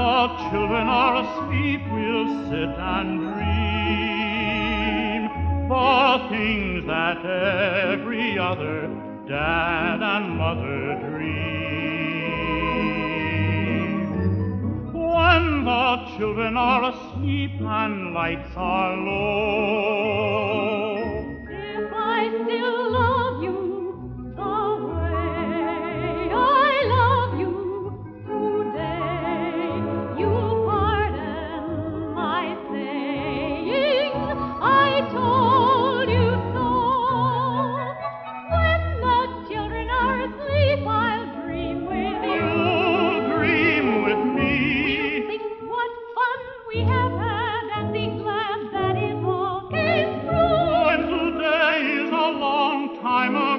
the children are asleep, we'll sit and dream the things that every other dad and mother dream. When the children are asleep and lights are low, time